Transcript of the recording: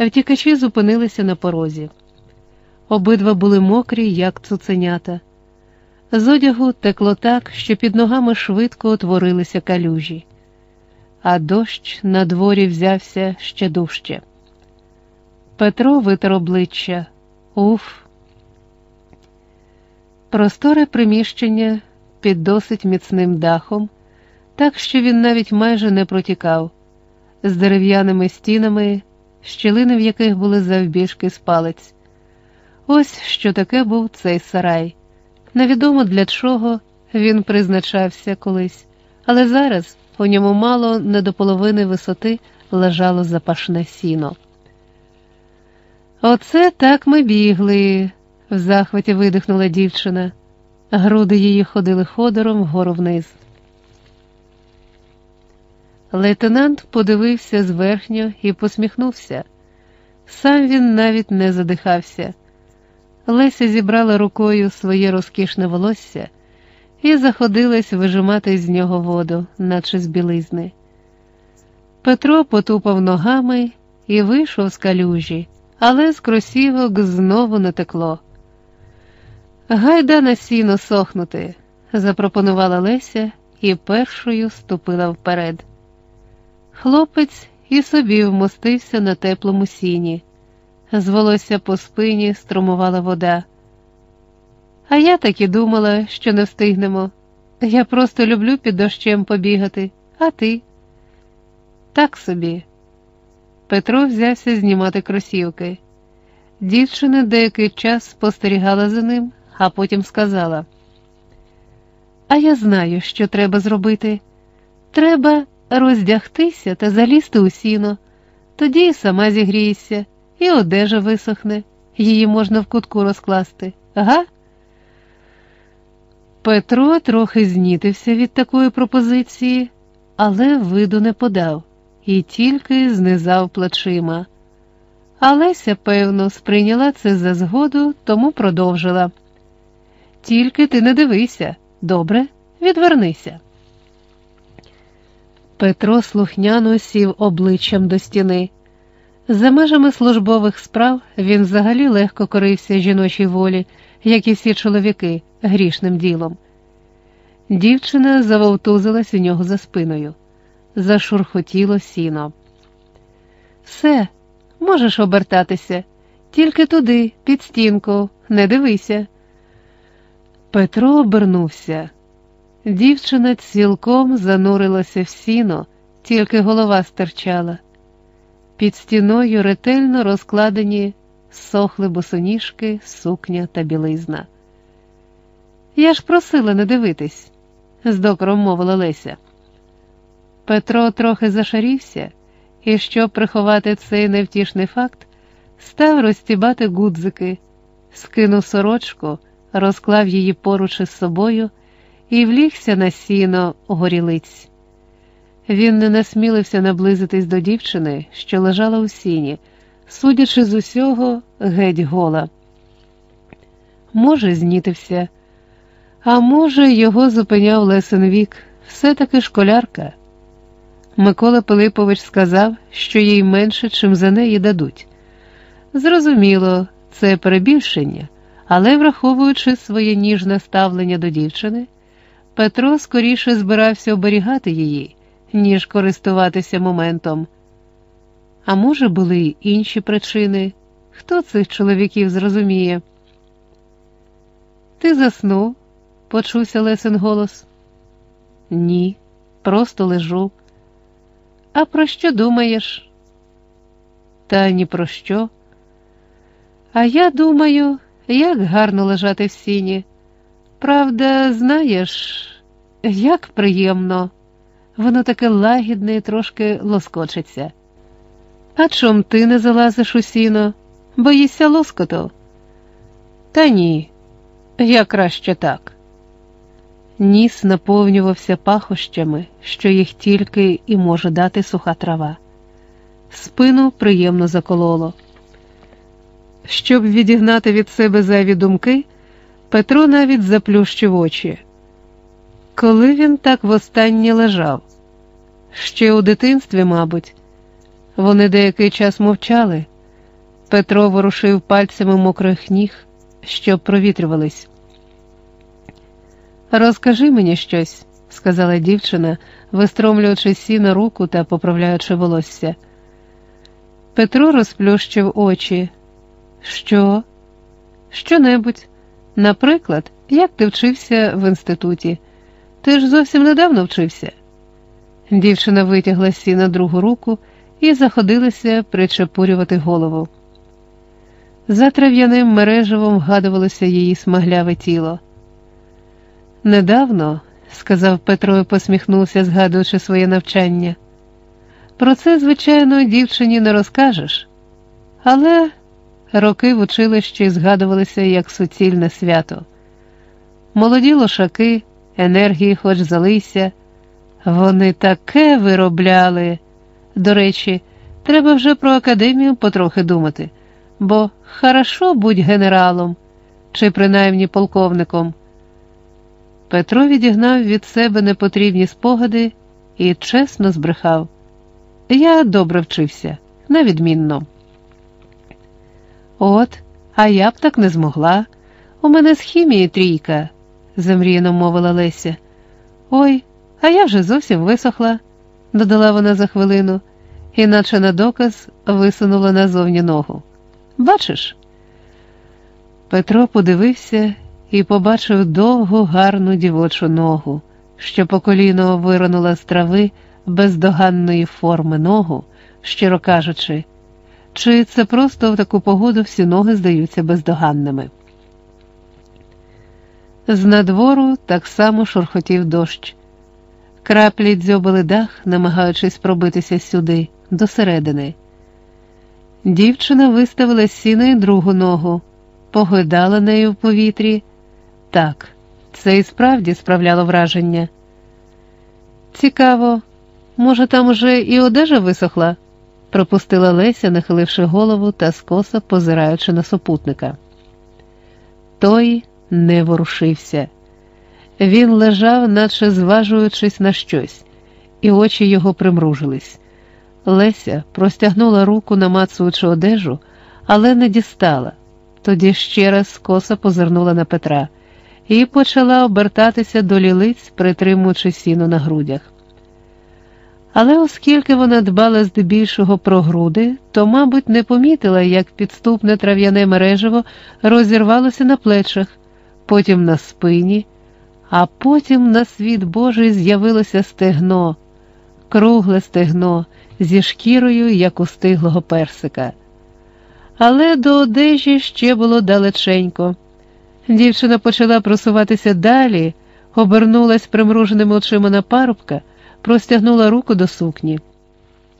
Втікачі зупинилися на порозі. Обидва були мокрі, як цуценята. З одягу текло так, що під ногами швидко утворилися калюжі, а дощ на дворі взявся ще дужче. Петро витер обличчя. Уф. Просторе приміщення під досить міцним дахом, так що він навіть майже не протікав, з дерев'яними стінами, щілини в яких були завбіжки з палець. Ось що таке був цей сарай. Невідомо для чого він призначався колись, але зараз у ньому мало не до половини висоти лежало запашне сіно. Оце так ми бігли, в захваті видихнула дівчина. Груди її ходили ходором вгору вниз. Лейтенант подивився зверхньо і посміхнувся. Сам він навіть не задихався. Леся зібрала рукою своє розкішне волосся і заходилась вижимати з нього воду, наче з білизни. Петро потупав ногами і вийшов з калюжі, але з кросівок знову не текло. Гайда на сіно сохнути, запропонувала Леся і першою ступила вперед. Хлопець і собі вмостився на теплому сіні. З волосся по спині струмувала вода. А я так і думала, що не встигнемо. Я просто люблю під дощем побігати, а ти? Так собі. Петро взявся знімати кросівки. Дівчина деякий час спостерігала за ним, а потім сказала: А я знаю, що треба зробити. Треба роздягтися та залізти у сіно, тоді і сама зігрієшся, і одежа висохне, її можна в кутку розкласти, ага? Петро трохи знітився від такої пропозиції, але виду не подав і тільки знизав плечима. Алеся, певно, сприйняла це за згоду, тому продовжила. Тільки ти не дивися, добре, відвернися. Петро слухняно сів обличчям до стіни. За межами службових справ він взагалі легко корився жіночій волі, як і всі чоловіки, грішним ділом. Дівчина завовтузилась у нього за спиною, зашурхотіло сіно. Все, можеш обертатися, тільки туди, під стінку, не дивися. Петро обернувся. Дівчина цілком занурилася в сіно, тільки голова стирчала. Під стіною ретельно розкладені сохли босоніжки, сукня та білизна. Я ж просила не дивитись, з докором мовила Леся. Петро трохи зашарівся і, щоб приховати цей невтішний факт, став розтібати гудзики, скинув сорочку, розклав її поруч із собою і влігся на сіно горілиць. Він не насмілився наблизитись до дівчини, що лежала у сіні, судячи з усього, геть гола. Може, знітився, а може, його зупиняв лесен вік, все-таки школярка. Микола Пилипович сказав, що їй менше, чим за неї дадуть. Зрозуміло, це перебільшення, але, враховуючи своє ніжне ставлення до дівчини, Петро скоріше збирався оберігати її, ніж користуватися моментом. А може, були й інші причини, хто цих чоловіків зрозуміє? Ти заснув? почувся Лесин голос. Ні, просто лежу. А про що думаєш? Та ні про що. А я думаю, як гарно лежати в сіні. Правда, знаєш, як приємно, воно таке лагідне і трошки лоскочиться. А чом ти не залазиш у сіно? Боїшся лоскоту? Та ні, я краще так. Ніс наповнювався пахощами, що їх тільки і може дати суха трава. Спину приємно закололо. Щоб відігнати від себе зайві думки, Петро навіть заплющив очі. Коли він так востаннє лежав? Ще у дитинстві, мабуть, вони деякий час мовчали, Петро ворушив пальцями мокрих ніг, щоб провітрювались. Розкажи мені щось, сказала дівчина, вистромлюючи сі руку та поправляючи волосся. Петро розплющив очі. Що? Що-небудь. Наприклад, як ти вчився в інституті? Ти ж зовсім недавно вчився. Дівчина витягла сі на другу руку і заходилася причепурювати голову. За трав'яним мережевом вгадувалося її смагляве тіло. Недавно, сказав Петро і посміхнувся, згадуючи своє навчання. Про це, звичайно, дівчині не розкажеш, але роки в училищі згадувалися як суцільне свято. Молоді лошаки, енергії хоч залися, вони таке виробляли. До речі, треба вже про академію потрохи думати, бо хорошо будь генералом чи принаймні полковником. Петро відігнав від себе непотрібні спогади і чесно збрехав. Я добре вчився, невідмінно. От, а я б так не змогла. У мене з хімії трійка, замріяно мовила Леся. Ой, а я вже зовсім висохла, додала вона за хвилину, іначе на доказ висунула назовні ногу. Бачиш? Петро подивився і побачив довгу гарну дівочу ногу, що по коліно виронула з трави бездоганної форми ногу, щиро кажучи, чи це просто в таку погоду всі ноги здаються бездоганними. З надвору так само шурхотів дощ. Краплі дзьобили дах, намагаючись пробитися сюди, досередини. Дівчина виставила сіни другу ногу, погойдала нею в повітрі. Так, це і справді справляло враження. Цікаво, може, там уже і одежа висохла? Пропустила Леся, нахиливши голову та скоса позираючи на супутника. Той не ворушився. Він лежав, наче зважуючись на щось, і очі його примружились. Леся простягнула руку, намацуючи одежу, але не дістала. Тоді ще раз скоса позирнула на Петра і почала обертатися до лілиць, притримуючи сіно на грудях. Але оскільки вона дбала здебільшого про груди, то, мабуть, не помітила, як підступне трав'яне мережево розірвалося на плечах, потім на спині, а потім на світ Божий з'явилося стегно, кругле стегно зі шкірою, як у стиглого персика. Але до одежі ще було далеченько. Дівчина почала просуватися далі, обернулась примруженими очима на парубка простягнула руку до сукні.